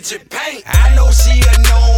paint. I know she a known